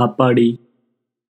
காப்பாடி.